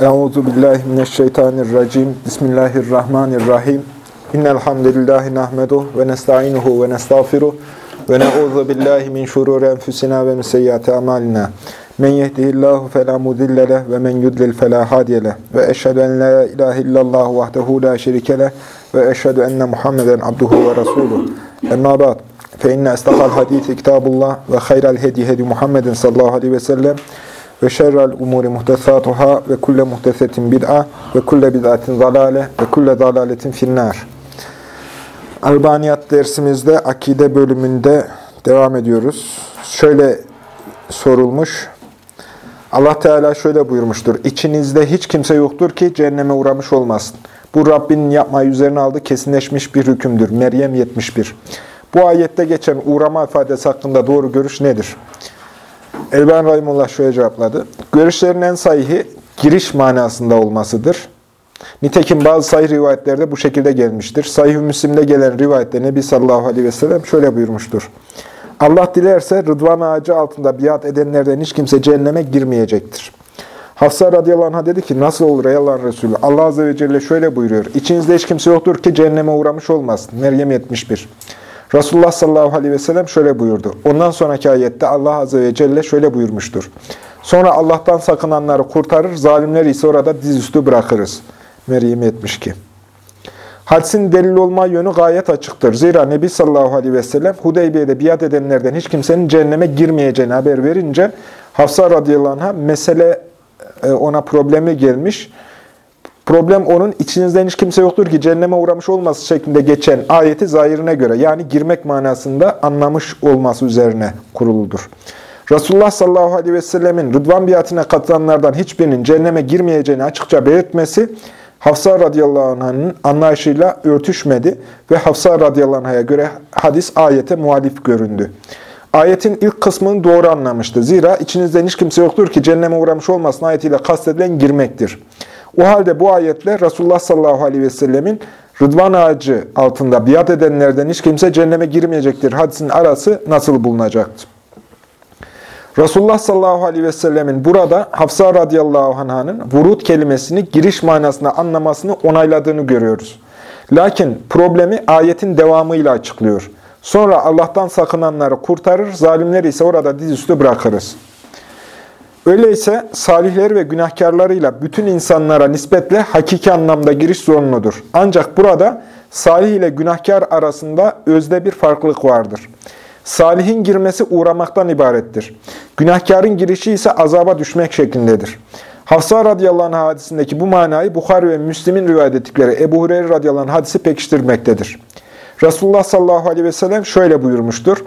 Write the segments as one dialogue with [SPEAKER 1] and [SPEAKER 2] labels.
[SPEAKER 1] Euzu billahi mineşşeytanirracim. Bismillahirrahmanirrahim. İnnel hamdelellahi nahmeduhu ve nestainuhu ve nestağfiruh ve na'udzu billahi min şururi enfusina ve min seyyiati amalina. Men yehdihillahu fela mudille leh ve men yudlil fela hadiye leh. Ve eşhedü en la ilahe illallah vahdehu la şerike ve eşhedü enne Muhammeden abduhu ve resuluh. Emma ba'd. Fe inne estaqal hadisi kitabullah ve hayral hedi hedi Muhammedin sallallahu aleyhi ve sellem ve şerrel umuri muhtesatuhâ ve kulle muhtesetin bid'a ve kulle bid'atin zalale ve kulle zalaletin finnâr. Albaniyat dersimizde akide bölümünde devam ediyoruz. Şöyle sorulmuş. Allah Teala şöyle buyurmuştur. İçinizde hiç kimse yoktur ki cehenneme uğramış olmasın. Bu Rabbinin yapmayı üzerine aldı kesinleşmiş bir hükümdür. Meryem 71. Bu ayette geçen uğrama ifadesi hakkında doğru görüş nedir? Elban Rahimullah şöyle cevapladı. Görüşlerin en sahihi giriş manasında olmasıdır. Nitekim bazı sahih rivayetlerde bu şekilde gelmiştir. Sahih-i Müslim'de gelen rivayette Nebi sallallahu aleyhi ve sellem şöyle buyurmuştur. Allah dilerse rıdvan ağacı altında biat edenlerden hiç kimse cehenneme girmeyecektir. Hafsa radıyallahu anh'a dedi ki nasıl olur ey Allah'ın Resulü? Allah azze ve celle şöyle buyuruyor. İçinizde hiç kimse yoktur ki cehenneme uğramış olmasın. Meryem 71. Resulullah sallallahu aleyhi ve sellem şöyle buyurdu. Ondan sonraki ayette Allah azze ve celle şöyle buyurmuştur. Sonra Allah'tan sakınanları kurtarır, zalimleri ise orada dizüstü bırakırız. Meryem 72. Hadisin delil olma yönü gayet açıktır. Zira Nebi sallallahu aleyhi ve sellem Hudeybiye'de biat edenlerden hiç kimsenin cehenneme girmeyeceğini haber verince Hafsa radıyallahu anh'a mesele e, ona problemi gelmiş. Problem onun içinizden hiç kimse yoktur ki cehenneme uğramış olması şeklinde geçen ayeti zahirine göre yani girmek manasında anlamış olması üzerine kuruludur. Resulullah sallallahu aleyhi ve sellemin rıdvan biatine katılanlardan hiçbirinin cehenneme girmeyeceğini açıkça belirtmesi Hafsa radıyallahu anh'ın anlayışıyla örtüşmedi ve Hafsa radıyallahu anh'a göre hadis ayete muhalif göründü. Ayetin ilk kısmını doğru anlamıştı. Zira içinizden hiç kimse yoktur ki cehenneme uğramış olmasın ayetiyle kastedilen girmektir. O halde bu ayetle Resulullah sallallahu aleyhi ve sellemin rıdvan ağacı altında biat edenlerden hiç kimse cehenneme girmeyecektir. Hadisin arası nasıl bulunacaktır? Resulullah sallallahu aleyhi ve sellemin burada Hafsa radıyallahu anh'ın vurut kelimesini giriş manasında anlamasını onayladığını görüyoruz. Lakin problemi ayetin devamıyla açıklıyor. Sonra Allah'tan sakınanları kurtarır, zalimleri ise orada dizüstü bırakırız. Öyleyse salihleri ve günahkarlarıyla bütün insanlara nispetle hakiki anlamda giriş zorunludur. Ancak burada salih ile günahkar arasında özde bir farklılık vardır. Salihin girmesi uğramaktan ibarettir. Günahkarın girişi ise azaba düşmek şeklindedir. Hafsa radıyallahu anh hadisindeki bu manayı Bukhari ve Müslim'in rivayet ettikleri Ebu Hureyre radıyallahu anh hadisi pekiştirmektedir. Resulullah sallallahu aleyhi ve sellem şöyle buyurmuştur.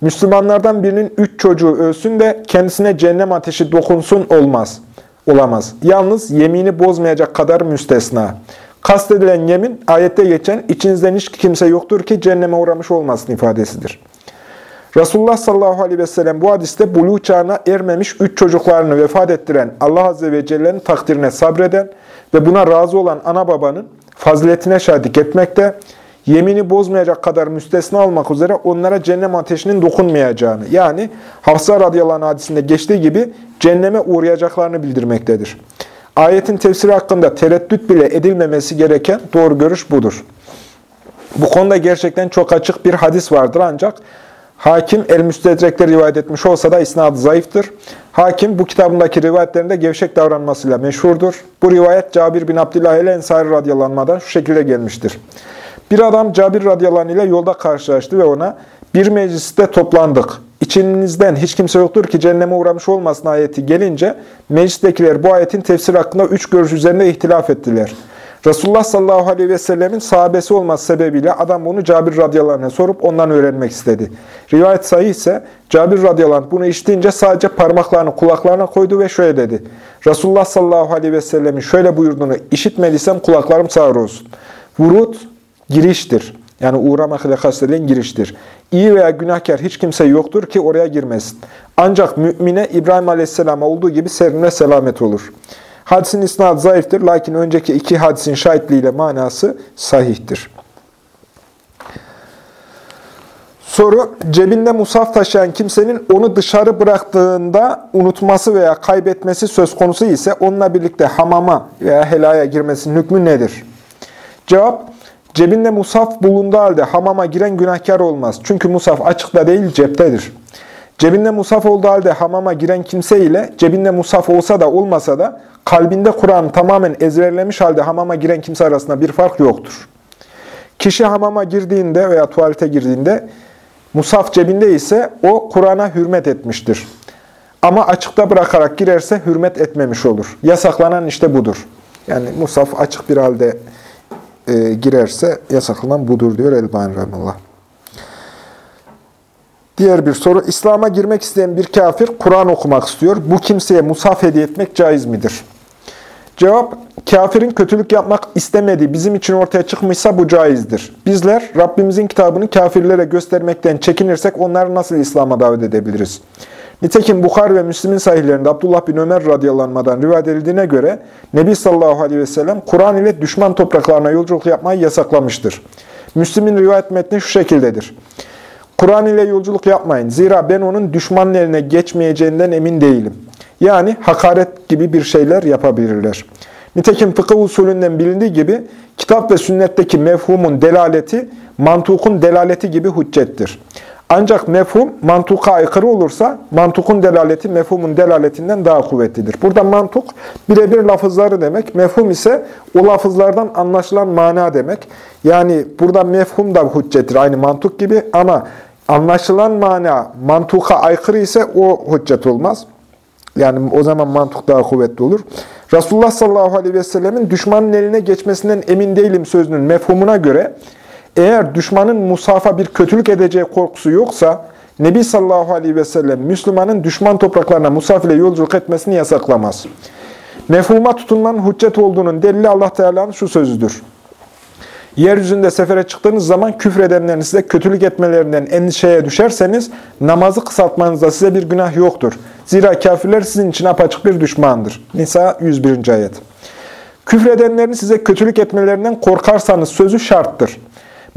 [SPEAKER 1] Müslümanlardan birinin üç çocuğu ölsün de kendisine cehennem ateşi dokunsun olmaz. Olamaz. Yalnız yemini bozmayacak kadar müstesna. Kastedilen yemin ayette geçen içinizden hiç kimse yoktur ki cehenneme uğramış olmasın ifadesidir. Resulullah sallallahu aleyhi ve sellem bu hadiste buluğ çağına ermemiş üç çocuklarını vefat ettiren Allah azze ve celle'nin takdirine sabreden ve buna razı olan ana babanın faziletine şahitlik etmekte, yemini bozmayacak kadar müstesna olmak üzere onlara cennet ateşinin dokunmayacağını, yani Hafsa radıyallahu hadisinde geçtiği gibi cenneme uğrayacaklarını bildirmektedir. Ayetin tefsiri hakkında tereddüt bile edilmemesi gereken doğru görüş budur. Bu konuda gerçekten çok açık bir hadis vardır ancak Hakim El-Müstedrek'te rivayet etmiş olsa da isnadı zayıftır. Hakim bu kitabındaki rivayetlerinde gevşek davranmasıyla meşhurdur. Bu rivayet Cabir bin Abdullah el-Ensari radyalanmadan şu şekilde gelmiştir. Bir adam Cabir radıyallahu ile yolda karşılaştı ve ona bir mecliste toplandık. İçinizden hiç kimse yoktur ki cehenneme uğramış olmasın ayeti gelince meclistekiler bu ayetin tefsir hakkında üç görüş üzerinde ihtilaf ettiler. Resulullah sallallahu aleyhi ve sellemin sahabesi olması sebebiyle adam bunu Cabir radıyallahu sorup ondan öğrenmek istedi. Rivayet sahih ise Cabir radıyallahu bunu işleyince sadece parmaklarını kulaklarına koydu ve şöyle dedi. Resulullah sallallahu aleyhi ve sellemin şöyle buyurduğunu işitmediysem kulaklarım sağır olsun. Vurut giriştir. Yani uğramak ile kastedilen giriştir. İyi veya günahkar hiç kimse yoktur ki oraya girmesin. Ancak mümine İbrahim aleyhisselama olduğu gibi serin ve selamet olur. Hadisin isnadı zayıftır. Lakin önceki iki hadisin şahitliğiyle manası sahihtir. Soru, cebinde musaf taşıyan kimsenin onu dışarı bıraktığında unutması veya kaybetmesi söz konusu ise onunla birlikte hamama veya helaya girmesinin hükmü nedir? Cevap, cebinde musaf bulunduğu halde hamama giren günahkar olmaz. Çünkü musaf açıkta değil ceptedir. Cebinde musaf olduğu halde hamama giren kimse ile cebinde musaf olsa da olmasa da kalbinde Kur'an tamamen ezberlemiş halde hamama giren kimse arasında bir fark yoktur. Kişi hamama girdiğinde veya tuvalete girdiğinde musaf cebinde ise o Kur'an'a hürmet etmiştir. Ama açıkta bırakarak girerse hürmet etmemiş olur. Yasaklanan işte budur. Yani musaf açık bir halde e, girerse yasaklanan budur diyor Elbani Rahimullah. Diğer bir soru. İslam'a girmek isteyen bir kafir Kur'an okumak istiyor. Bu kimseye musaf hediye etmek caiz midir? Cevap, kafirin kötülük yapmak istemediği bizim için ortaya çıkmışsa bu caizdir. Bizler Rabbimizin kitabını kafirlere göstermekten çekinirsek onları nasıl İslam'a davet edebiliriz? Nitekim Bukhar ve Müslim'in sahihlerinde Abdullah bin Ömer radıyallahu rivayet edildiğine göre Nebi sallallahu aleyhi ve sellem Kur'an ile düşman topraklarına yolculuk yapmayı yasaklamıştır. Müslim'in rivayet metni şu şekildedir. Kur'an ile yolculuk yapmayın. Zira ben onun düşmanın eline geçmeyeceğinden emin değilim. Yani hakaret gibi bir şeyler yapabilirler. Nitekim fıkıh usulünden bilindiği gibi kitap ve sünnetteki mefhumun delaleti, mantukun delaleti gibi hüccettir. Ancak mefhum mantuka aykırı olursa mantukun delaleti mefhumun delaletinden daha kuvvetlidir. Burada mantuk birebir lafızları demek. Mefhum ise o lafızlardan anlaşılan mana demek. Yani burada mefhum da hüccettir aynı mantuk gibi ama anlaşılan mana mantuka aykırı ise o hüccet olmaz. Yani o zaman mantık daha kuvvetli olur. Resulullah sallallahu aleyhi ve sellemin düşmanın eline geçmesinden emin değilim sözünün mefhumuna göre eğer düşmanın musafa bir kötülük edeceği korkusu yoksa Nebi sallallahu aleyhi ve sellem Müslümanın düşman topraklarına musaf ile yolculuk etmesini yasaklamaz. Mefhuma tutunmanın hüccet olduğunun delili Allah Teala'nın şu sözüdür. Yeryüzünde sefere çıktığınız zaman küfredenlerin size kötülük etmelerinden endişeye düşerseniz namazı kısaltmanızda size bir günah yoktur. Zira kafirler sizin için apaçık bir düşmandır. Nisa 101. ayet. Küfredenlerin size kötülük etmelerinden korkarsanız sözü şarttır.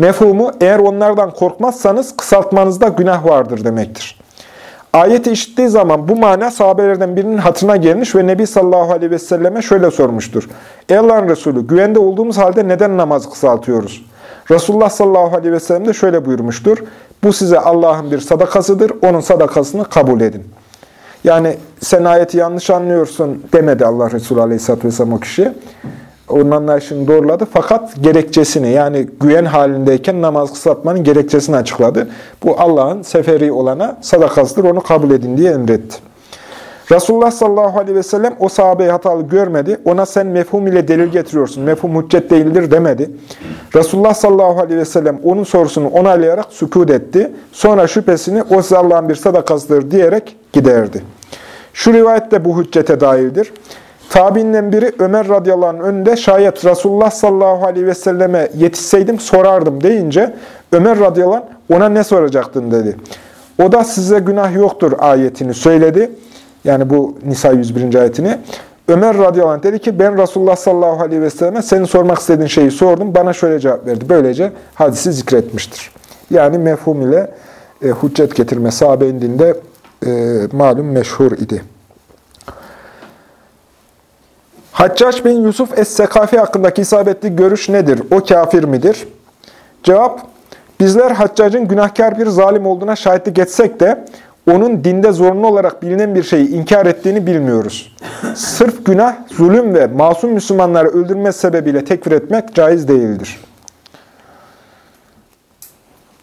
[SPEAKER 1] Mefhumu eğer onlardan korkmazsanız kısaltmanızda günah vardır demektir. Ayeti işittiği zaman bu mana sahabelerden birinin hatırına gelmiş ve Nebi sallallahu aleyhi ve selleme şöyle sormuştur. Ey Allah'ın Resulü güvende olduğumuz halde neden namazı kısaltıyoruz? Resulullah sallallahu aleyhi ve sellem de şöyle buyurmuştur. Bu size Allah'ın bir sadakasıdır, onun sadakasını kabul edin. Yani sen ayeti yanlış anlıyorsun demedi Allah Resulü aleyhisselatü vesselam o kişiye onun anlayışını doğruladı. Fakat gerekçesini yani güven halindeyken namaz kısaltmanın gerekçesini açıkladı. Bu Allah'ın seferi olana sadakasıdır onu kabul edin diye emretti. Resulullah sallallahu aleyhi ve sellem o sahabeyi hatalı görmedi. Ona sen mefhum ile delil getiriyorsun. Mefhum hüccet değildir demedi. Resulullah sallallahu aleyhi ve sellem onun sorusunu onaylayarak sükut etti. Sonra şüphesini o size Allah'ın bir sadakasıdır diyerek giderdi. Şu rivayet de bu hüccete dairdir. Tabiinden biri Ömer radıyallahu anh önünde şayet Resulullah sallallahu aleyhi ve selleme yetişseydim sorardım deyince Ömer radıyallahu anh ona ne soracaktın dedi. O da size günah yoktur ayetini söyledi. Yani bu Nisa 101. ayetini. Ömer radıyallahu anh dedi ki ben Resulullah sallallahu aleyhi ve selleme senin sormak istediğin şeyi sordum. Bana şöyle cevap verdi. Böylece hadisi zikretmiştir. Yani mefhum ile e, hüccet getirme sahabe indinde e, malum meşhur idi. Haccaç bin Yusuf Es-Sekafi hakkındaki isabetli görüş nedir? O kafir midir? Cevap, bizler Haccac'ın günahkar bir zalim olduğuna şahitlik etsek de onun dinde zorunlu olarak bilinen bir şeyi inkar ettiğini bilmiyoruz. Sırf günah, zulüm ve masum Müslümanları öldürme sebebiyle tekfir etmek caiz değildir.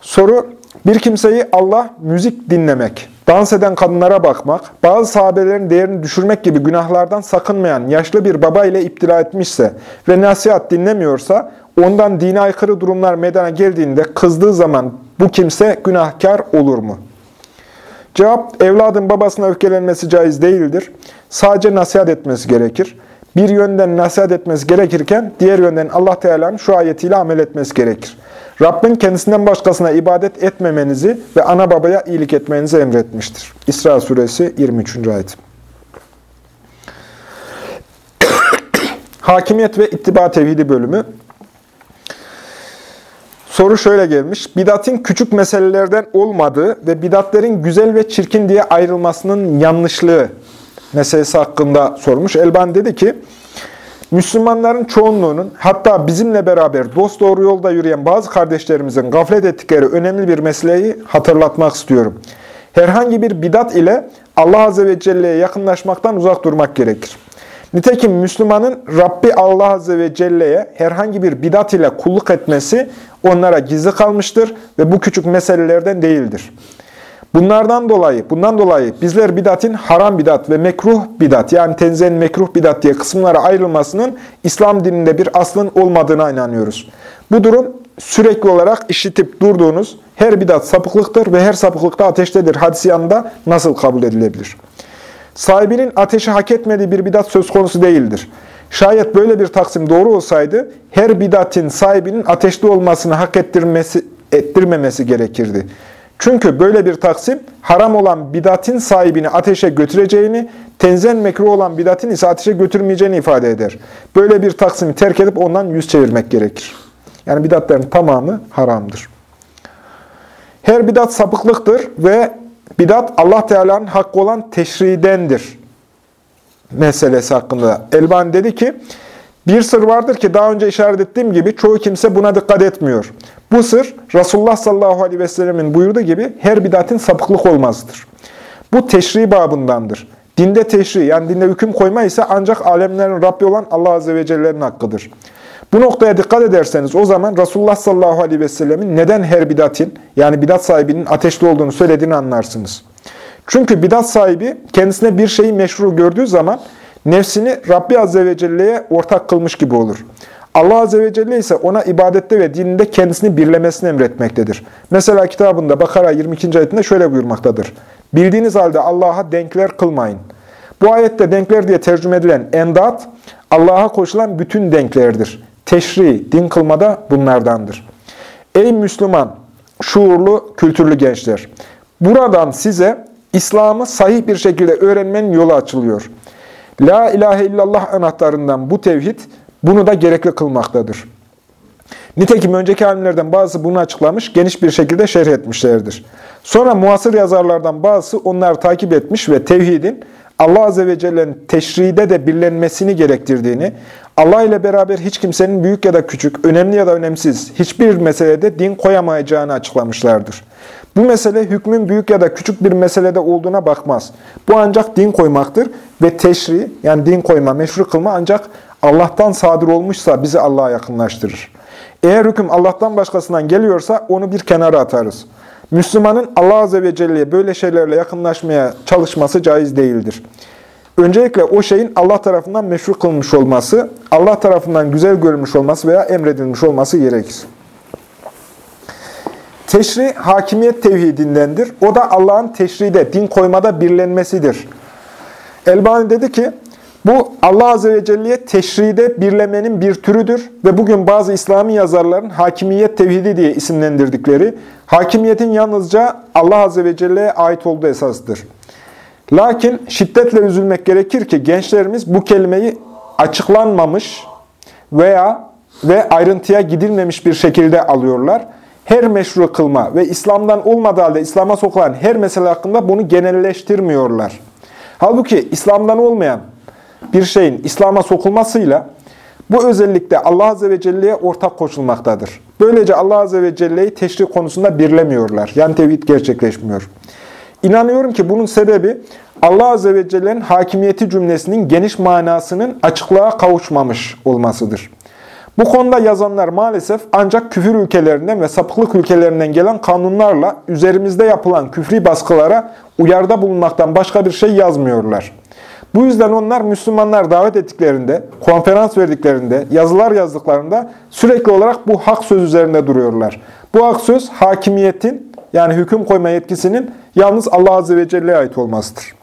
[SPEAKER 1] Soru, bir kimseyi Allah müzik dinlemek, dans eden kadınlara bakmak, bazı sahabelerin değerini düşürmek gibi günahlardan sakınmayan yaşlı bir baba ile iptila etmişse ve nasihat dinlemiyorsa, ondan dine aykırı durumlar meydana geldiğinde kızdığı zaman bu kimse günahkar olur mu? Cevap, evladın babasına öfkelenmesi caiz değildir. Sadece nasihat etmesi gerekir. Bir yönden nasihat etmesi gerekirken, diğer yönden Allah Teala'nın şu ayetiyle amel etmesi gerekir. Rabbin kendisinden başkasına ibadet etmemenizi ve ana babaya iyilik etmenizi emretmiştir. İsra suresi 23. ayet. Hakimiyet ve ittiba tevhidi bölümü. soru şöyle gelmiş. Bidatın küçük meselelerden olmadığı ve bidatlerin güzel ve çirkin diye ayrılmasının yanlışlığı meselesi hakkında sormuş. Elban dedi ki, Müslümanların çoğunluğunun hatta bizimle beraber dost doğru yolda yürüyen bazı kardeşlerimizin gaflet ettikleri önemli bir meseleyi hatırlatmak istiyorum. Herhangi bir bidat ile Allah Azze ve Celle'ye yakınlaşmaktan uzak durmak gerekir. Nitekim Müslümanın Rabbi Allah Azze ve Celle'ye herhangi bir bidat ile kulluk etmesi onlara gizli kalmıştır ve bu küçük meselelerden değildir. Bunlardan dolayı, bundan dolayı bizler bidatin haram bidat ve mekruh bidat yani tenzen mekruh bidat diye kısımlara ayrılmasının İslam dininde bir aslın olmadığına inanıyoruz. Bu durum sürekli olarak işitip durduğunuz her bidat sapıklıktır ve her sapıklıkta ateştedir hadisi yanında nasıl kabul edilebilir? Sahibinin ateşi hak etmediği bir bidat söz konusu değildir. Şayet böyle bir taksim doğru olsaydı, her bidatin sahibinin ateşli olmasını hak ettirmesi, ettirmemesi gerekirdi. Çünkü böyle bir taksim, haram olan bidatin sahibini ateşe götüreceğini, tenzen mekruh olan bidatin ise ateşe götürmeyeceğini ifade eder. Böyle bir taksimi terk edip ondan yüz çevirmek gerekir. Yani bidatların tamamı haramdır. Her bidat sapıklıktır ve bidat Allah Teala'nın hakkı olan teşridendir meselesi hakkında. Elbani dedi ki, bir sır vardır ki daha önce işaret ettiğim gibi çoğu kimse buna dikkat etmiyor. Bu sır Resulullah sallallahu aleyhi ve sellemin buyurduğu gibi her bidatin sapıklık olmazdır. Bu teşri babındandır. Dinde teşri yani dinde hüküm koyma ise ancak alemlerin Rabbi olan Allah azze ve celle'nin hakkıdır. Bu noktaya dikkat ederseniz o zaman Resulullah sallallahu aleyhi ve sellemin neden her bidatin yani bidat sahibinin ateşli olduğunu söylediğini anlarsınız. Çünkü bidat sahibi kendisine bir şeyi meşru gördüğü zaman nefsini Rabbi azze ve celle'ye ortak kılmış gibi olur. Allah Azze ve Celle ise ona ibadette ve dininde kendisini birlemesini emretmektedir. Mesela kitabında Bakara 22. ayetinde şöyle buyurmaktadır. Bildiğiniz halde Allah'a denkler kılmayın. Bu ayette denkler diye tercüme edilen endat, Allah'a koşulan bütün denklerdir. Teşri, din kılmada bunlardandır. Ey Müslüman, şuurlu, kültürlü gençler! Buradan size İslam'ı sahih bir şekilde öğrenmenin yolu açılıyor. La ilahe illallah anahtarından bu tevhid, bunu da gerekli kılmaktadır. Nitekim önceki alimlerden bazısı bunu açıklamış, geniş bir şekilde şerh etmişlerdir. Sonra muasır yazarlardan bazısı onları takip etmiş ve tevhidin Allah Azze ve Celle'nin teşride de birlenmesini gerektirdiğini, Allah ile beraber hiç kimsenin büyük ya da küçük, önemli ya da önemsiz hiçbir meselede din koyamayacağını açıklamışlardır. Bu mesele hükmün büyük ya da küçük bir meselede olduğuna bakmaz. Bu ancak din koymaktır ve teşri yani din koyma, meşru kılma ancak Allah'tan sadır olmuşsa bizi Allah'a yakınlaştırır. Eğer hüküm Allah'tan başkasından geliyorsa onu bir kenara atarız. Müslümanın Allah Azze ve Celle'ye böyle şeylerle yakınlaşmaya çalışması caiz değildir. Öncelikle o şeyin Allah tarafından meşru kılmış olması, Allah tarafından güzel görülmüş olması veya emredilmiş olması gerekir. Teşri, hakimiyet tevhidindendir. O da Allah'ın teşride, din koymada birlenmesidir. Elbani dedi ki, bu Allah Azze ve Celle'ye teşride birlemenin bir türüdür ve bugün bazı İslami yazarların hakimiyet tevhidi diye isimlendirdikleri, hakimiyetin yalnızca Allah Azze ve Celle'ye ait olduğu esasıdır. Lakin şiddetle üzülmek gerekir ki gençlerimiz bu kelimeyi açıklanmamış veya ve ayrıntıya gidilmemiş bir şekilde alıyorlar. Her meşru kılma ve İslam'dan olmadığı halde İslam'a sokulan her mesele hakkında bunu genelleştirmiyorlar. Halbuki İslam'dan olmayan bir şeyin İslam'a sokulmasıyla bu özellikle Allah Azze ve Celle'ye ortak koşulmaktadır. Böylece Allah Azze ve Celle'yi teşri konusunda birlemiyorlar. Yani tevhid gerçekleşmiyor. İnanıyorum ki bunun sebebi Allah Azze ve Celle'nin hakimiyeti cümlesinin geniş manasının açıklığa kavuşmamış olmasıdır. Bu konuda yazanlar maalesef ancak küfür ülkelerinden ve sapıklık ülkelerinden gelen kanunlarla üzerimizde yapılan küfri baskılara uyarda bulunmaktan başka bir şey yazmıyorlar. Bu yüzden onlar Müslümanlar davet ettiklerinde, konferans verdiklerinde, yazılar yazdıklarında sürekli olarak bu hak söz üzerinde duruyorlar. Bu hak söz hakimiyetin yani hüküm koyma yetkisinin yalnız Allah Azze ve Celle'ye ait olmasıdır.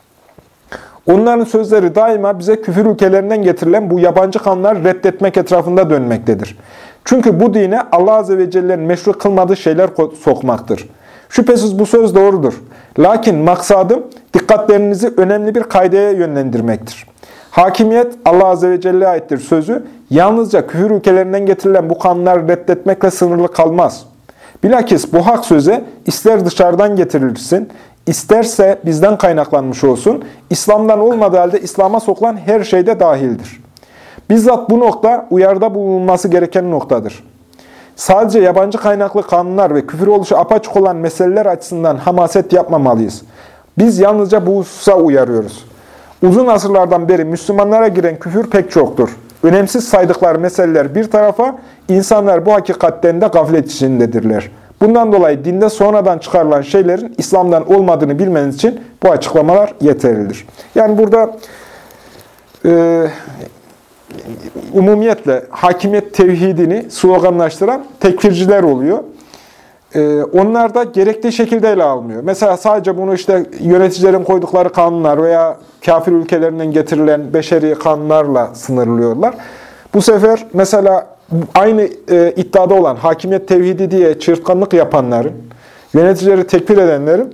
[SPEAKER 1] Onların sözleri daima bize küfür ülkelerinden getirilen bu yabancı kanunları reddetmek etrafında dönmektedir. Çünkü bu dine Allah Azze ve Celle'nin meşru kılmadığı şeyler sokmaktır. Şüphesiz bu söz doğrudur. Lakin maksadım dikkatlerinizi önemli bir kaydeye yönlendirmektir. Hakimiyet Allah Azze ve Celle'ye aittir sözü yalnızca küfür ülkelerinden getirilen bu kanunları reddetmekle sınırlı kalmaz. Bilakis bu hak söze ister dışarıdan getirilsin, isterse bizden kaynaklanmış olsun, İslam'dan olmadığı halde İslam'a sokulan her şeyde dahildir. Bizzat bu nokta uyarda bulunması gereken noktadır. Sadece yabancı kaynaklı kanunlar ve küfür oluşu apaçık olan meseleler açısından hamaset yapmamalıyız. Biz yalnızca bu hususa uyarıyoruz. Uzun asırlardan beri Müslümanlara giren küfür pek çoktur. Önemsiz saydıkları meseleler bir tarafa, insanlar bu hakikatten de gaflet içindedirler. Bundan dolayı dinde sonradan çıkarılan şeylerin İslam'dan olmadığını bilmeniz için bu açıklamalar yeterlidir. Yani burada e, umumiyetle hakimiyet tevhidini sloganlaştıran tekfirciler oluyor. Ee, onlar da gerektiği şekilde ele almıyor. Mesela sadece bunu işte yöneticilerin koydukları kanunlar veya kafir ülkelerinden getirilen beşeri kanunlarla sınırlıyorlar. Bu sefer mesela aynı e, iddiada olan hakimiyet tevhidi diye çırtkanlık yapanların, yöneticileri tekfir edenlerin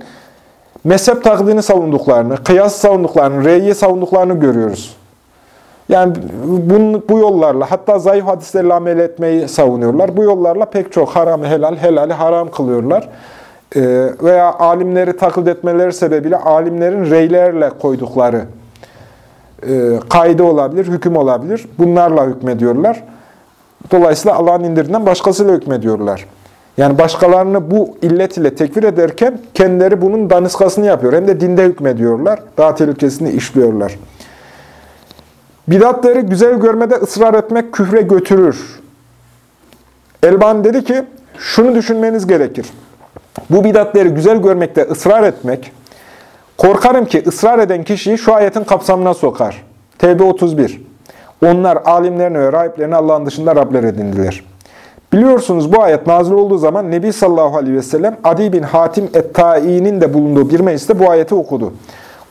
[SPEAKER 1] mezhep taklidini savunduklarını, kıyas savunduklarını, reyi savunduklarını görüyoruz. Yani bu, bu yollarla hatta zayıf hadislerle amel etmeyi savunuyorlar. Bu yollarla pek çok haram helal, helali haram kılıyorlar. Ee, veya alimleri taklit etmeleri sebebiyle alimlerin reylerle koydukları e, kaide olabilir, hüküm olabilir. Bunlarla hükmediyorlar. Dolayısıyla Allah'ın indirdiğinden başkasıyla hükmediyorlar. Yani başkalarını bu illet ile tekfir ederken kendileri bunun daniskasını yapıyor. Hem de dinde hükmediyorlar. Daha tehlikesini işliyorlar. Bidatları güzel görmede ısrar etmek küfre götürür. Elban dedi ki, şunu düşünmeniz gerekir. Bu bidatları güzel görmekte ısrar etmek, korkarım ki ısrar eden kişiyi şu ayetin kapsamına sokar. Tevbe 31. Onlar alimlerine ve rahiplerine Allah'ın dışında Rabler edindiler. Biliyorsunuz bu ayet nazil olduğu zaman Nebi sallallahu aleyhi ve sellem Adi bin Hatim et-Tai'nin de bulunduğu bir mecliste bu ayeti okudu.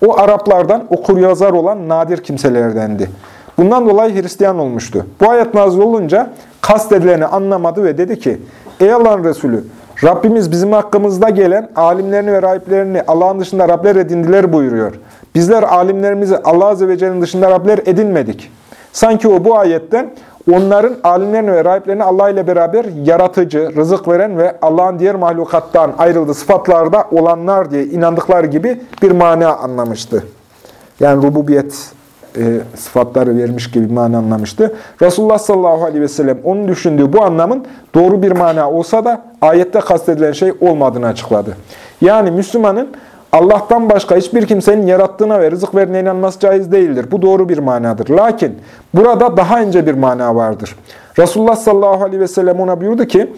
[SPEAKER 1] O Araplardan okur yazar olan nadir kimselerdendi. Bundan dolayı Hristiyan olmuştu. Bu ayet nazil olunca kastedileni anlamadı ve dedi ki, Ey Allah'ın Resulü, Rabbimiz bizim hakkımızda gelen alimlerini ve rahiplerini Allah'ın dışında Rabler edindiler buyuruyor. Bizler alimlerimizi Allah Azze ve Celle'nin dışında Rabler edinmedik. Sanki o bu ayetten onların alimlerini ve rahiplerini Allah ile beraber yaratıcı, rızık veren ve Allah'ın diğer mahlukattan ayrıldığı sıfatlarda olanlar diye inandıkları gibi bir mana anlamıştı. Yani rububiyet e, sıfatları vermiş gibi bir mana anlamıştı. Resulullah sallallahu aleyhi ve sellem onun düşündüğü bu anlamın doğru bir mana olsa da ayette kastedilen şey olmadığını açıkladı. Yani Müslümanın Allah'tan başka hiçbir kimsenin yarattığına ve rızık verdiğine inanması caiz değildir. Bu doğru bir manadır. Lakin burada daha ince bir mana vardır. Resulullah sallallahu aleyhi ve sellem ona buyurdu ki,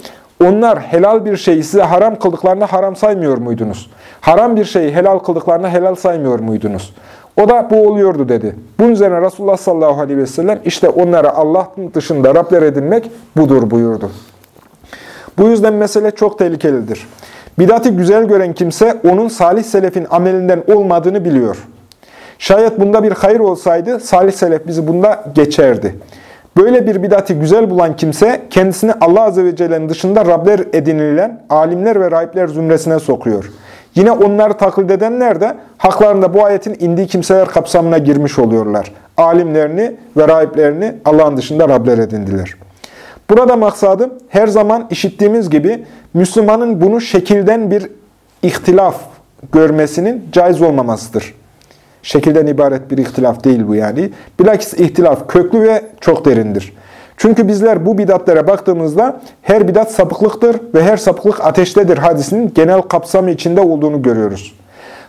[SPEAKER 1] onlar helal bir şeyi size haram kıldıklarında haram saymıyor muydunuz? Haram bir şeyi helal kıldıklarında helal saymıyor muydunuz? O da bu oluyordu dedi. Bunun üzerine Resulullah sallallahu aleyhi ve sellem işte onlara Allah'ın dışında Rabler edinmek budur buyurdu. Bu yüzden mesele çok tehlikelidir. Bidatı güzel gören kimse onun salih selefin amelinden olmadığını biliyor. Şayet bunda bir hayır olsaydı salih selef bizi bunda geçerdi. Böyle bir bidatı güzel bulan kimse kendisini Allah Azze ve Celle'nin dışında Rabler edinilen alimler ve rahipler zümresine sokuyor. Yine onları taklit edenler de haklarında bu ayetin indiği kimseler kapsamına girmiş oluyorlar. Alimlerini ve rahiplerini Allah'ın dışında Rabler edindiler. Burada maksadım her zaman işittiğimiz gibi Müslümanın bunu şekilden bir ihtilaf görmesinin caiz olmamasıdır. Şekilden ibaret bir ihtilaf değil bu yani. Bilakis ihtilaf köklü ve çok derindir. Çünkü bizler bu bidatlere baktığımızda her bidat sapıklıktır ve her sapıklık ateştedir hadisinin genel kapsamı içinde olduğunu görüyoruz.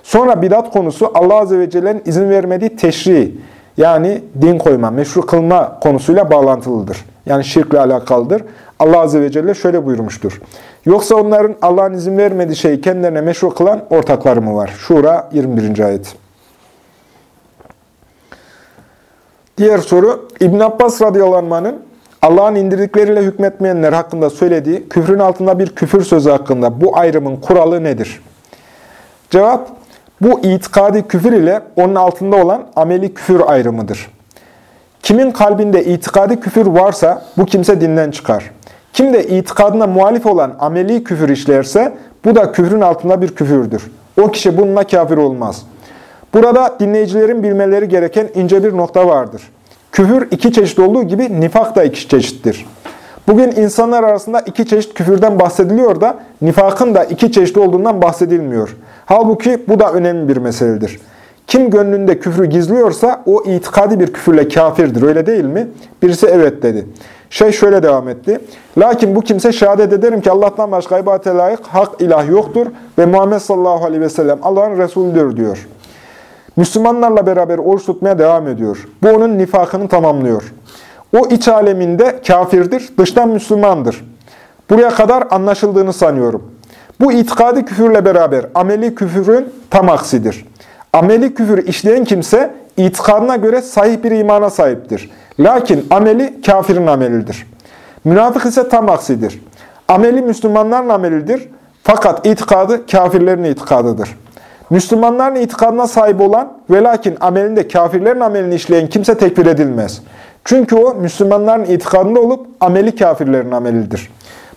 [SPEAKER 1] Sonra bidat konusu Allah Azze ve Celle'nin izin vermediği teşri, yani din koyma, meşru kılma konusuyla bağlantılıdır. Yani şirkle alakalıdır. Allah Azze ve Celle şöyle buyurmuştur. Yoksa onların Allah'ın izin vermediği şeyi kendilerine meşru kılan ortakları mı var? Şura 21. ayet. Diğer soru, İbn Abbas radıyallahu anh'ın Allah'ın indirdikleriyle hükmetmeyenler hakkında söylediği küfrün altında bir küfür sözü hakkında bu ayrımın kuralı nedir? Cevap, bu itikadi küfür ile onun altında olan ameli küfür ayrımıdır. Kimin kalbinde itikadi küfür varsa bu kimse dinden çıkar. Kim de itikadına muhalif olan ameli küfür işlerse bu da küfrün altında bir küfürdür. O kişi bununla kafir olmaz. Burada dinleyicilerin bilmeleri gereken ince bir nokta vardır. Küfür iki çeşit olduğu gibi nifak da iki çeşittir. Bugün insanlar arasında iki çeşit küfürden bahsediliyor da nifakın da iki çeşit olduğundan bahsedilmiyor. Halbuki bu da önemli bir meseledir. Kim gönlünde küfrü gizliyorsa o itikadi bir küfürle kafirdir öyle değil mi? Birisi evet dedi. Şey şöyle devam etti. Lakin bu kimse şehadet ederim ki Allah'tan başka ibadete layık hak ilah yoktur ve Muhammed sallallahu aleyhi ve sellem Allah'ın Resulüdür diyor. Müslümanlarla beraber oruç tutmaya devam ediyor. Bu onun nifakını tamamlıyor. O iç aleminde kafirdir, dıştan Müslümandır. Buraya kadar anlaşıldığını sanıyorum. Bu itikadi küfürle beraber ameli küfürün tam aksidir. Ameli küfür işleyen kimse itikadına göre sahih bir imana sahiptir. Lakin ameli kafirin amelidir. Münafık ise tam aksidir. Ameli Müslümanların amelidir. Fakat itikadı kafirlerin itikadıdır. Müslümanların itikadına sahip olan ve lakin amelinde kafirlerin amelini işleyen kimse tekfir edilmez. Çünkü o Müslümanların itikadında olup ameli kafirlerin amelidir.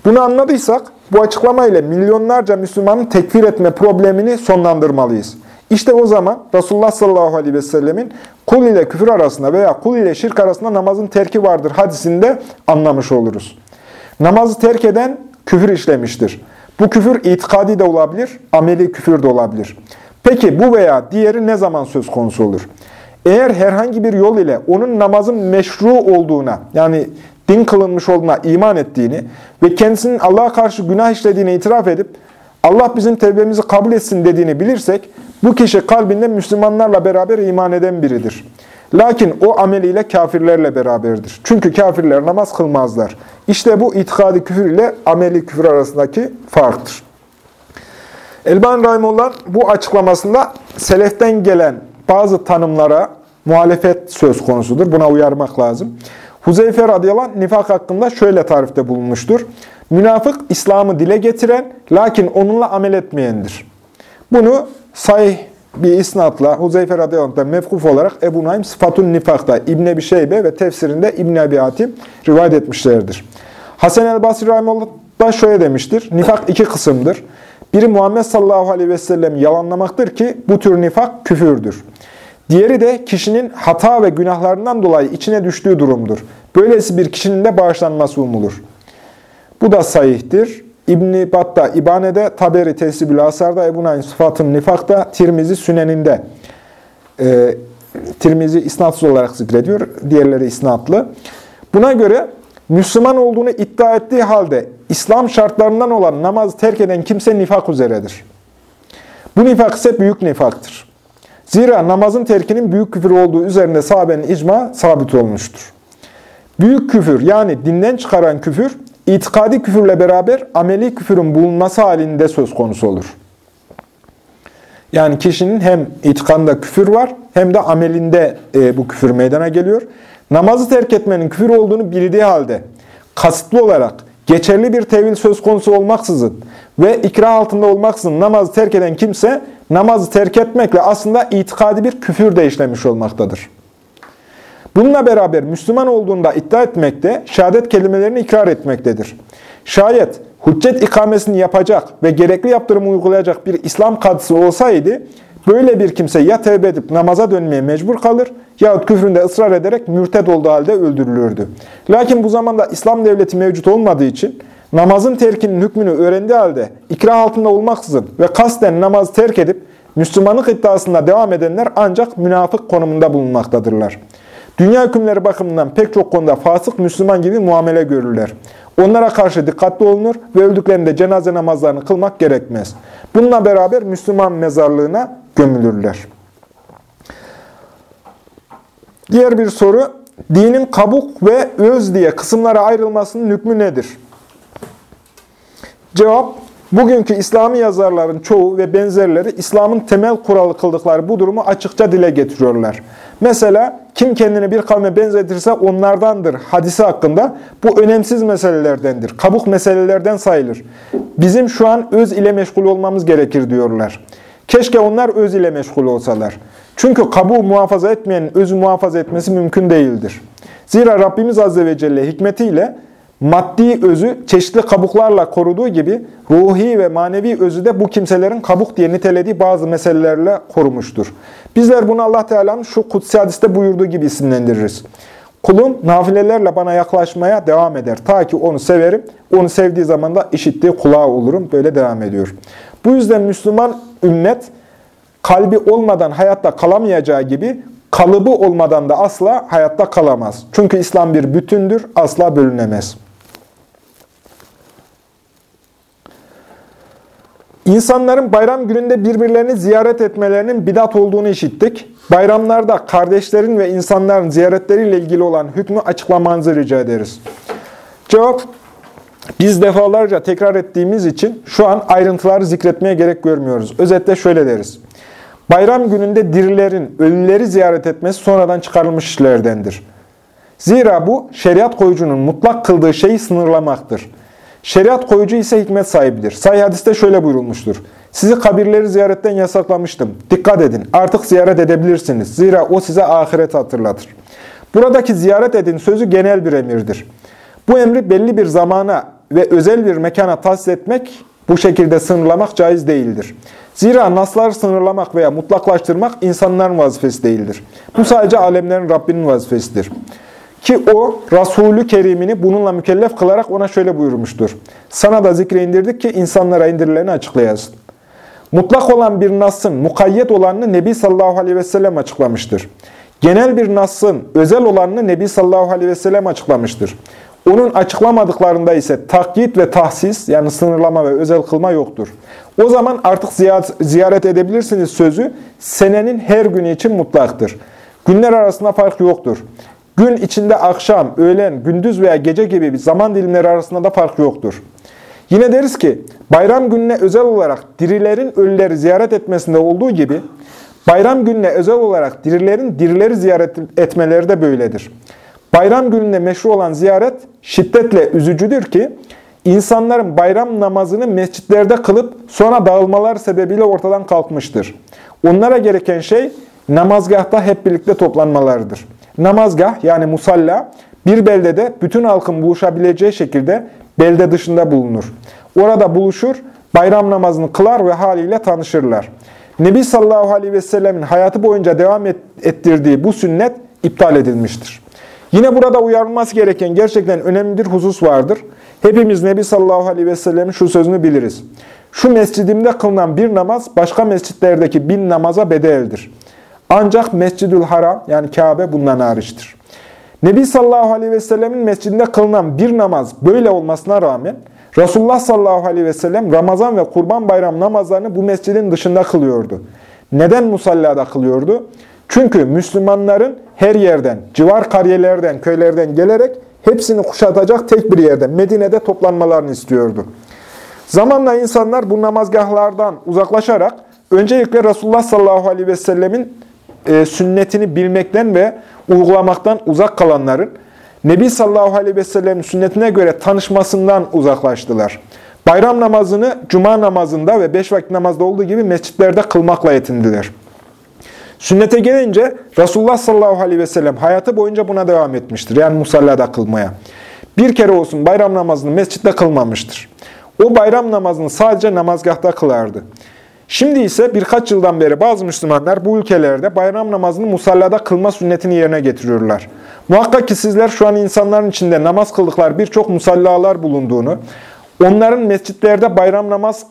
[SPEAKER 1] Bunu anladıysak bu açıklama ile milyonlarca Müslümanı tekfir etme problemini sonlandırmalıyız. İşte o zaman Resulullah sallallahu aleyhi ve sellemin kul ile küfür arasında veya kul ile şirk arasında namazın terki vardır hadisinde anlamış oluruz. Namazı terk eden küfür işlemiştir. Bu küfür itikadi de olabilir, ameli küfür de olabilir. Peki bu veya diğeri ne zaman söz konusu olur? Eğer herhangi bir yol ile onun namazın meşru olduğuna, yani din kılınmış olduğuna iman ettiğini ve kendisinin Allah'a karşı günah işlediğini itiraf edip Allah bizim tevbemizi kabul etsin dediğini bilirsek, bu kişi kalbinde Müslümanlarla beraber iman eden biridir. Lakin o ameliyle kafirlerle beraberdir. Çünkü kafirler namaz kılmazlar. İşte bu itikadi küfür ile ameli küfür arasındaki farktır. Elban Rahimullah bu açıklamasında seleften gelen bazı tanımlara muhalefet söz konusudur. Buna uyarmak lazım. Huzeyfe radıyallahu anh nifak hakkında şöyle tarifte bulunmuştur. Münafık İslam'ı dile getiren lakin onunla amel etmeyendir. Bunu sahih bir isnatla Huzeyfe radıyallahu mevkuf olarak Ebu Naim Sıfatun Nifak'ta İbn Ebi Şeybe ve tefsirinde İbn Ebi Hatim rivayet etmişlerdir. Hasan el-Basri Rahimullah da şöyle demiştir. Nifak iki kısımdır. Biri Muhammed sallallahu aleyhi ve sellem yalanlamaktır ki bu tür nifak küfürdür. Diğeri de kişinin hata ve günahlarından dolayı içine düştüğü durumdur. Böylesi bir kişinin de bağışlanması umulur. Bu da sahihtir. İbn-i Battah İbane'de, Taberi Tesibül Asar'da, Ebu Naim Sıfatın Nifak'ta, Tirmizi Sünen'inde. E, Tirmizi isnatsız olarak zikrediyor, diğerleri isnatlı. Buna göre Müslüman olduğunu iddia ettiği halde İslam şartlarından olan namazı terk eden kimse nifak üzeredir. Bu nifak ise büyük nifaktır. Zira namazın terkinin büyük küfür olduğu üzerinde sahabenin icma sabit olmuştur. Büyük küfür yani dinden çıkaran küfür, itikadi küfürle beraber ameli küfürün bulunması halinde söz konusu olur. Yani kişinin hem itikanda küfür var hem de amelinde e, bu küfür meydana geliyor. Namazı terk etmenin küfür olduğunu bildiği halde kasıtlı olarak geçerli bir tevil söz konusu olmaksızın ve ikrah altında olmaksızın namazı terk eden kimse namazı terk etmekle aslında itikadi bir küfür de işlemiş olmaktadır. Bununla beraber Müslüman olduğunda iddia etmekte, şehadet kelimelerini ikrar etmektedir. Şayet hüccet ikamesini yapacak ve gerekli yaptırımı uygulayacak bir İslam kadısı olsaydı, böyle bir kimse ya tevbe edip namaza dönmeye mecbur kalır yahut küfründe ısrar ederek mürted olduğu halde öldürülürdü. Lakin bu zamanda İslam devleti mevcut olmadığı için namazın terkinin hükmünü öğrendiği halde ikrah altında olmaksızın ve kasten namazı terk edip Müslümanlık iddiasında devam edenler ancak münafık konumunda bulunmaktadırlar. Dünya hükümleri bakımından pek çok konuda fasık Müslüman gibi muamele görürler. Onlara karşı dikkatli olunur ve öldüklerinde cenaze namazlarını kılmak gerekmez. Bununla beraber Müslüman mezarlığına gömülürler. Diğer bir soru, dinin kabuk ve öz diye kısımlara ayrılmasının hükmü nedir? Cevap, bugünkü İslami yazarların çoğu ve benzerleri İslam'ın temel kuralı kıldıkları bu durumu açıkça dile getiriyorlar. Mesela kim kendini bir kavme benzetirse onlardandır hadisi hakkında bu önemsiz meselelerdendir. Kabuk meselelerden sayılır. Bizim şu an öz ile meşgul olmamız gerekir diyorlar. Keşke onlar öz ile meşgul olsalar. Çünkü kabuğu muhafaza etmeyenin özü muhafaza etmesi mümkün değildir. Zira Rabbimiz Azze ve Celle hikmetiyle maddi özü çeşitli kabuklarla koruduğu gibi ruhi ve manevi özü de bu kimselerin kabuk diye nitelediği bazı meselelerle korumuştur. Bizler bunu Allah Teala'nın şu kutsi hadiste buyurduğu gibi isimlendiririz. Kulum nafilelerle bana yaklaşmaya devam eder. Ta ki onu severim. Onu sevdiği zaman da işittiği kulağı olurum. Böyle devam ediyor. Bu yüzden Müslüman ümmet kalbi olmadan hayatta kalamayacağı gibi kalıbı olmadan da asla hayatta kalamaz. Çünkü İslam bir bütündür, asla bölünemez. İnsanların bayram gününde birbirlerini ziyaret etmelerinin bidat olduğunu işittik. Bayramlarda kardeşlerin ve insanların ziyaretleriyle ilgili olan hükmü açıklamanızı rica ederiz. Cevap, biz defalarca tekrar ettiğimiz için şu an ayrıntıları zikretmeye gerek görmüyoruz. Özetle şöyle deriz. Bayram gününde dirilerin ölüleri ziyaret etmesi sonradan çıkarılmış işlerdendir. Zira bu şeriat koyucunun mutlak kıldığı şeyi sınırlamaktır. Şeriat koyucu ise hikmet sahibidir. Sahih hadiste şöyle buyurulmuştur. Sizi kabirleri ziyaretten yasaklamıştım. Dikkat edin, artık ziyaret edebilirsiniz. Zira o size ahiret hatırlatır. Buradaki ziyaret edin sözü genel bir emirdir. Bu emri belli bir zamana ve özel bir mekana tahsis etmek, bu şekilde sınırlamak caiz değildir. Zira nasları sınırlamak veya mutlaklaştırmak insanların vazifesi değildir. Bu sadece alemlerin Rabbinin vazifesidir. Ki o Resulü Kerim'ini bununla mükellef kılarak ona şöyle buyurmuştur. Sana da zikre indirdik ki insanlara indirileni açıklayasın. Mutlak olan bir nasın mukayyet olanını Nebi sallallahu aleyhi ve sellem açıklamıştır. Genel bir nasın özel olanını Nebi sallallahu aleyhi ve sellem açıklamıştır. Onun açıklamadıklarında ise takyit ve tahsis yani sınırlama ve özel kılma yoktur. O zaman artık ziyaret edebilirsiniz sözü senenin her günü için mutlaktır. Günler arasında fark yoktur. Gün içinde akşam, öğlen, gündüz veya gece gibi bir zaman dilimleri arasında da fark yoktur. Yine deriz ki bayram gününe özel olarak dirilerin ölüleri ziyaret etmesinde olduğu gibi bayram gününe özel olarak dirilerin dirileri ziyaret etmeleri de böyledir. Bayram gününe meşru olan ziyaret şiddetle üzücüdür ki insanların bayram namazını mescitlerde kılıp sonra dağılmalar sebebiyle ortadan kalkmıştır. Onlara gereken şey namazgahta hep birlikte toplanmalarıdır. Namazgah yani musalla bir beldede bütün halkın buluşabileceği şekilde belde dışında bulunur. Orada buluşur, bayram namazını kılar ve haliyle tanışırlar. Nebi sallallahu aleyhi ve sellemin hayatı boyunca devam ettirdiği bu sünnet iptal edilmiştir. Yine burada uyarılması gereken gerçekten önemli bir husus vardır. Hepimiz Nebi sallallahu aleyhi ve sellemin şu sözünü biliriz. Şu mescidimde kılınan bir namaz başka mescitlerdeki bin namaza bedeldir. Ancak Mescidül Haram yani Kabe bundan hariçtir. Nebi sallallahu aleyhi ve sellemin mescidinde kılınan bir namaz böyle olmasına rağmen Resulullah sallallahu aleyhi ve sellem Ramazan ve Kurban Bayram namazlarını bu mescidin dışında kılıyordu. Neden musallada kılıyordu? Çünkü Müslümanların her yerden, civar kariyelerden, köylerden gelerek hepsini kuşatacak tek bir yerde, Medine'de toplanmalarını istiyordu. Zamanla insanlar bu namazgahlardan uzaklaşarak öncelikle Resulullah sallallahu aleyhi ve sellemin e, sünnetini bilmekten ve uygulamaktan uzak kalanların Nebi sallallahu aleyhi ve sellem'in sünnetine göre tanışmasından uzaklaştılar. Bayram namazını cuma namazında ve beş vakit namazda olduğu gibi mescitlerde kılmakla yetindiler. Sünnete gelince Resulullah sallallahu aleyhi ve sellem hayatı boyunca buna devam etmiştir. Yani musallada kılmaya. Bir kere olsun bayram namazını mescitte kılmamıştır. O bayram namazını sadece namazgahta kılardı. Şimdi ise birkaç yıldan beri bazı Müslümanlar bu ülkelerde bayram namazını musallada kılma sünnetini yerine getiriyorlar. Muhakkak ki sizler şu an insanların içinde namaz kıldıkları birçok musallalar bulunduğunu, onların mescitlerde bayram namaz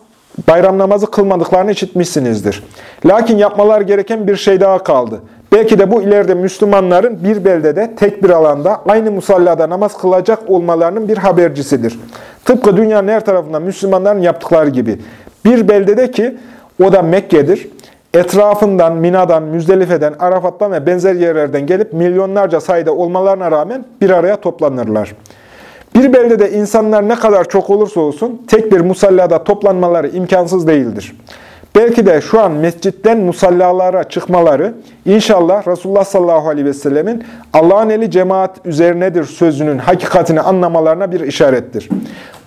[SPEAKER 1] bayram namazı kılmadıklarını işitmişsinizdir. Lakin yapmalar gereken bir şey daha kaldı. Belki de bu ileride Müslümanların bir beldede, tek bir alanda, aynı musallada namaz kılacak olmalarının bir habercisidir. Tıpkı dünyanın her tarafında Müslümanların yaptıkları gibi. Bir beldede ki o da Mekke'dir. Etrafından, Mina'dan, Müzdelife'den, Arafat'tan ve benzer yerlerden gelip milyonlarca sayıda olmalarına rağmen bir araya toplanırlar. Bir beldede insanlar ne kadar çok olursa olsun tek bir musallada toplanmaları imkansız değildir. Belki de şu an mescitten musallalara çıkmaları inşallah Resulullah sallallahu aleyhi ve sellemin Allah'ın eli cemaat üzerinedir sözünün hakikatini anlamalarına bir işarettir.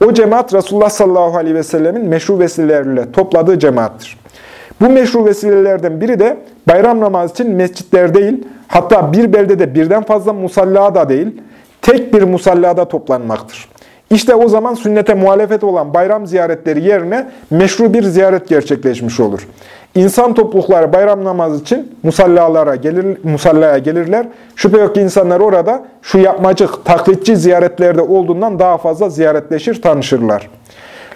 [SPEAKER 1] O cemaat Resulullah sallallahu aleyhi ve sellemin meşru vesilelerle topladığı cemaattir. Bu meşru vesilelerden biri de bayram namazı için mescitler değil, hatta bir beldede birden fazla musalla da değil, tek bir musallada toplanmaktır. İşte o zaman sünnete muhalefet olan bayram ziyaretleri yerine meşru bir ziyaret gerçekleşmiş olur. İnsan toplulukları bayram namazı için musallalara gelir, musallaya gelirler. Şüphe yok ki insanlar orada şu yapmacık, taklitçi ziyaretlerde olduğundan daha fazla ziyaretleşir, tanışırlar.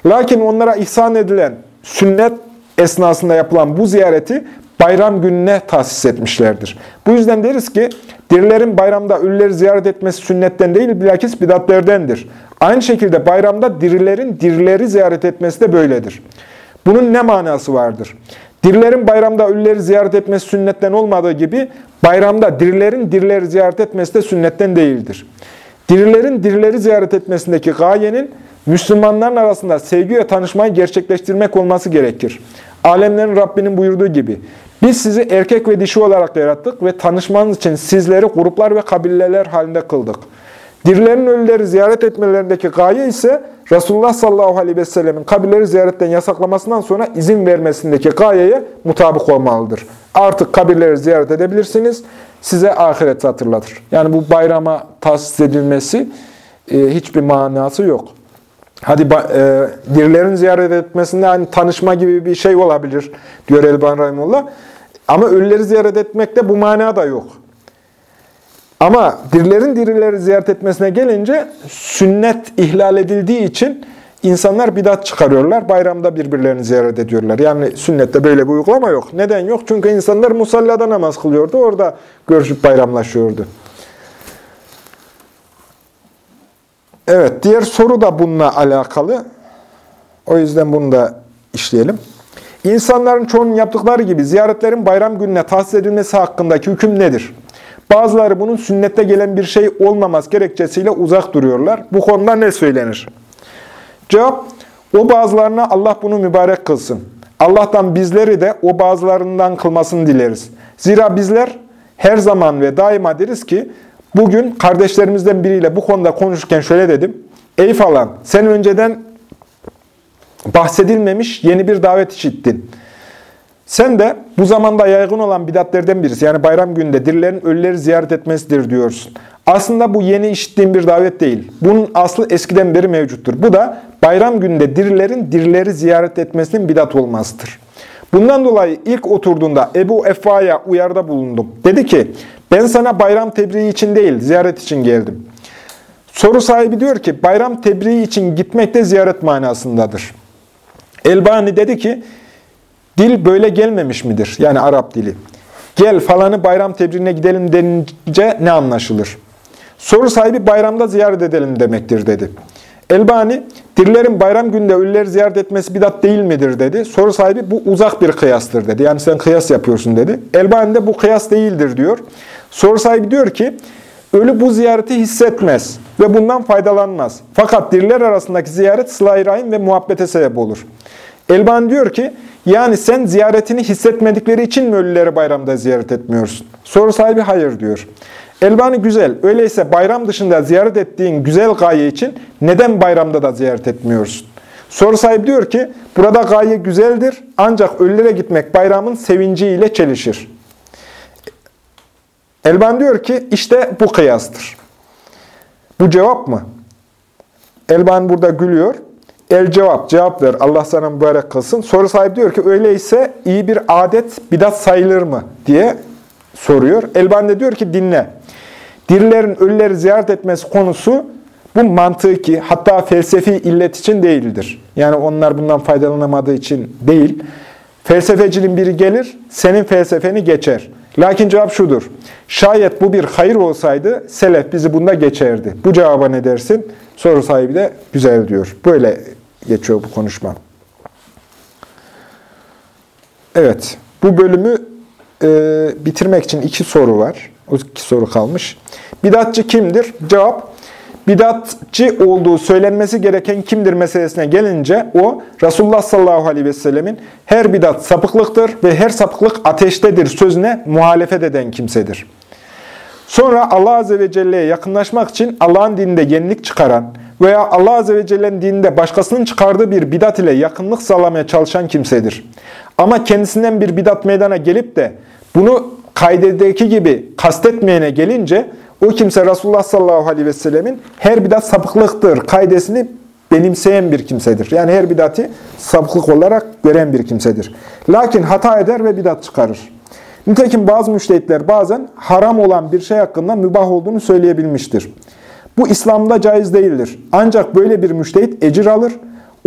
[SPEAKER 1] Lakin onlara ihsan edilen sünnet esnasında yapılan bu ziyareti bayram gününe tahsis etmişlerdir. Bu yüzden deriz ki dirilerin bayramda ölüleri ziyaret etmesi sünnetten değil bilakis bidatlerdendir. Aynı şekilde bayramda dirilerin dirileri ziyaret etmesi de böyledir. Bunun ne manası vardır? Dirilerin bayramda ölüleri ziyaret etmesi sünnetten olmadığı gibi bayramda dirilerin dirileri ziyaret etmesi de sünnetten değildir. Dirilerin dirileri ziyaret etmesindeki gayenin Müslümanların arasında sevgi ve tanışmayı gerçekleştirmek olması gerekir. Alemlerin Rabbinin buyurduğu gibi, biz sizi erkek ve dişi olarak yarattık ve tanışmanız için sizleri gruplar ve kabileler halinde kıldık. Dirilerin ölüleri ziyaret etmelerindeki gaye ise Resulullah sallallahu aleyhi ve sellemin kabirleri ziyaretten yasaklamasından sonra izin vermesindeki gayeye mutabık olmalıdır. Artık kabirleri ziyaret edebilirsiniz, size ahiret hatırlatır. Yani bu bayrama tahsis edilmesi e, hiçbir manası yok. Hadi e, dirilerin ziyaret etmesinde hani tanışma gibi bir şey olabilir diyor Elban Rahimullah. Ama ölüleri ziyaret etmekte bu mana da yok. Ama dirilerin dirileri ziyaret etmesine gelince sünnet ihlal edildiği için insanlar bidat çıkarıyorlar. Bayramda birbirlerini ziyaret ediyorlar. Yani sünnette böyle bir uygulama yok. Neden yok? Çünkü insanlar musallada namaz kılıyordu. Orada görüşüp bayramlaşıyordu. Evet, diğer soru da bununla alakalı. O yüzden bunu da işleyelim. İnsanların çoğunun yaptıkları gibi ziyaretlerin bayram gününe tahsis edilmesi hakkındaki hüküm nedir? Bazıları bunun sünnette gelen bir şey olmaması gerekçesiyle uzak duruyorlar. Bu konuda ne söylenir? Cevap, o bazılarına Allah bunu mübarek kılsın. Allah'tan bizleri de o bazılarından kılmasını dileriz. Zira bizler her zaman ve daima deriz ki, bugün kardeşlerimizden biriyle bu konuda konuşurken şöyle dedim. Ey falan, sen önceden bahsedilmemiş yeni bir davet işittin. Sen de bu zamanda yaygın olan bidatlerden birisi, yani bayram gününde dirilerin ölüleri ziyaret etmesidir diyorsun. Aslında bu yeni işittiğin bir davet değil. Bunun aslı eskiden beri mevcuttur. Bu da bayram gününde dirilerin dirileri ziyaret etmesinin bidat olmasıdır. Bundan dolayı ilk oturduğunda Ebu Effa'ya uyarda bulundum. Dedi ki, ben sana bayram tebriği için değil, ziyaret için geldim. Soru sahibi diyor ki, bayram tebriği için gitmek de ziyaret manasındadır. Elbani dedi ki, Dil böyle gelmemiş midir? Yani Arap dili. Gel falanı bayram tebriğine gidelim denince ne anlaşılır? Soru sahibi bayramda ziyaret edelim demektir dedi. Elbani, dirilerin bayram günde ölüleri ziyaret etmesi bidat değil midir dedi. Soru sahibi bu uzak bir kıyastır dedi. Yani sen kıyas yapıyorsun dedi. Elbani de bu kıyas değildir diyor. Soru sahibi diyor ki, ölü bu ziyareti hissetmez ve bundan faydalanmaz. Fakat diriler arasındaki ziyaret sıla ve muhabbete sebep olur. Elbani diyor ki, yani sen ziyaretini hissetmedikleri için mi ölüleri bayramda ziyaret etmiyorsun? Soru sahibi hayır diyor. Elbani güzel. Öyleyse bayram dışında ziyaret ettiğin güzel gaye için neden bayramda da ziyaret etmiyorsun? Soru sahibi diyor ki, burada gaye güzeldir ancak ölülere gitmek bayramın sevinciyle çelişir. Elbani diyor ki, işte bu kıyastır. Bu cevap mı? Elbani burada gülüyor. El cevap, cevap ver. Allah sana mübarek kılsın. Soru sahibi diyor ki öyleyse iyi bir adet bidat sayılır mı diye soruyor. Elbani de diyor ki dinle. Dirilerin ölüleri ziyaret etmesi konusu bu mantıki hatta felsefi illet için değildir. Yani onlar bundan faydalanamadığı için değil. Felsefecinin biri gelir, senin felsefeni geçer. Lakin cevap şudur. Şayet bu bir hayır olsaydı selef bizi bunda geçerdi. Bu cevaba ne dersin? Soru sahibi de güzel diyor. Böyle geçiyor bu konuşma. Evet, bu bölümü e, bitirmek için iki soru var. O iki soru kalmış. Bidatçı kimdir? Cevap, bidatçı olduğu söylenmesi gereken kimdir meselesine gelince o, Resulullah sallallahu aleyhi ve sellemin her bidat sapıklıktır ve her sapıklık ateştedir sözüne muhalefet eden kimsedir. Sonra Allah Azze ve Celle'ye yakınlaşmak için Allah'ın dininde yenilik çıkaran, veya Allah Azze ve Celle'nin dininde başkasının çıkardığı bir bidat ile yakınlık sağlamaya çalışan kimsedir. Ama kendisinden bir bidat meydana gelip de bunu kaydedeki gibi kastetmeyene gelince o kimse Resulullah sallallahu aleyhi ve sellemin her bidat sapıklıktır kaidesini benimseyen bir kimsedir. Yani her bidati sapıklık olarak gören bir kimsedir. Lakin hata eder ve bidat çıkarır. Nitekim bazı müştehitler bazen haram olan bir şey hakkında mübah olduğunu söyleyebilmiştir. Bu İslam'da caiz değildir. Ancak böyle bir müştehit ecir alır,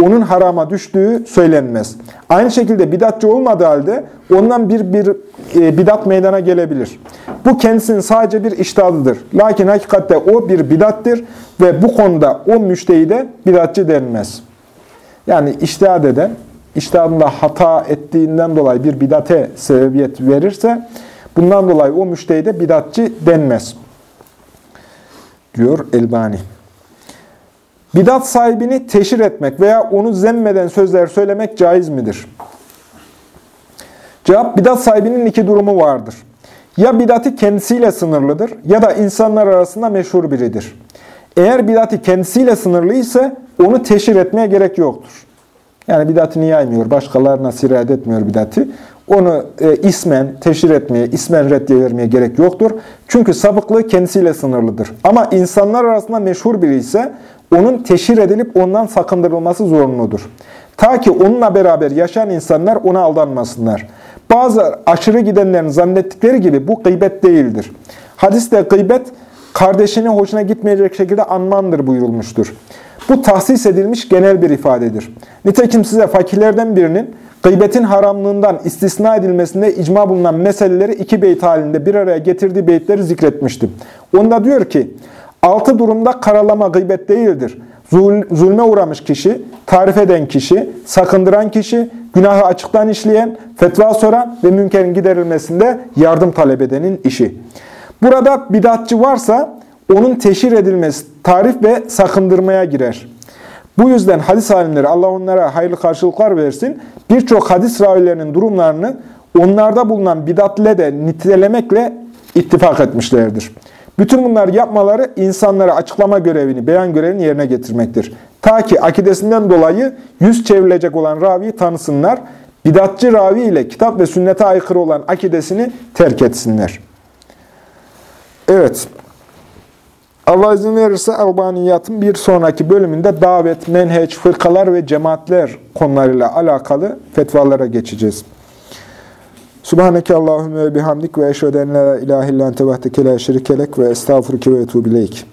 [SPEAKER 1] onun harama düştüğü söylenmez. Aynı şekilde bidatçı olmadığı halde ondan bir, bir e, bidat meydana gelebilir. Bu kendisinin sadece bir iştahadıdır. Lakin hakikatte o bir bidattir ve bu konuda o müştehide bidatçı denmez. Yani iştihad eden, iştihadında hata ettiğinden dolayı bir bidate sebebiyet verirse, bundan dolayı o müştehide bidatçı denmez. Diyor Elbani. Bidat sahibini teşhir etmek veya onu zemmeden sözler söylemek caiz midir? Cevap, bidat sahibinin iki durumu vardır. Ya bidati kendisiyle sınırlıdır ya da insanlar arasında meşhur biridir. Eğer bidati kendisiyle sınırlı ise onu teşhir etmeye gerek yoktur. Yani bidatini yaymıyor, başkalarına sirayet etmiyor bidati. Onu e, ismen teşhir etmeye, ismen reddiye vermeye gerek yoktur. Çünkü sapıklığı kendisiyle sınırlıdır. Ama insanlar arasında meşhur biri ise onun teşhir edilip ondan sakındırılması zorunludur. Ta ki onunla beraber yaşayan insanlar ona aldanmasınlar. Bazı aşırı gidenlerin zannettikleri gibi bu gıybet değildir. Hadiste gıybet, kardeşine hoşuna gitmeyecek şekilde anmandır buyurulmuştur. Bu tahsis edilmiş genel bir ifadedir. Nitekim size fakirlerden birinin gıybetin haramlığından istisna edilmesinde icma bulunan meseleleri iki beyt halinde bir araya getirdiği beytleri zikretmiştim. Onda diyor ki, altı durumda karalama gıybet değildir. Zul, zulme uğramış kişi, tarif eden kişi, sakındıran kişi, günahı açıktan işleyen, fetva soran ve münkerin giderilmesinde yardım talep edenin işi. Burada bidatçı varsa onun teşhir edilmesi tarif ve sakındırmaya girer. Bu yüzden hadis alimleri Allah onlara hayırlı karşılıklar versin. Birçok hadis ravilerinin durumlarını onlarda bulunan bidatle de nitelemekle ittifak etmişlerdir. Bütün bunları yapmaları insanlara açıklama görevini, beyan görevini yerine getirmektir. Ta ki akidesinden dolayı yüz çevrilecek olan raviyi tanısınlar, bidatçı ravi ile kitap ve sünnete aykırı olan akidesini terk etsinler. Evet. Allah izin verirse Albaniyat'ın bir sonraki bölümünde davet, menheç, fırkalar ve cemaatler konularıyla alakalı fetvalara geçeceğiz. Subhaneke Allahümme ve bihamdik ve eşveden la ilahe illan tevahdeke la şerikelek ve estağfurke ve etubileyk.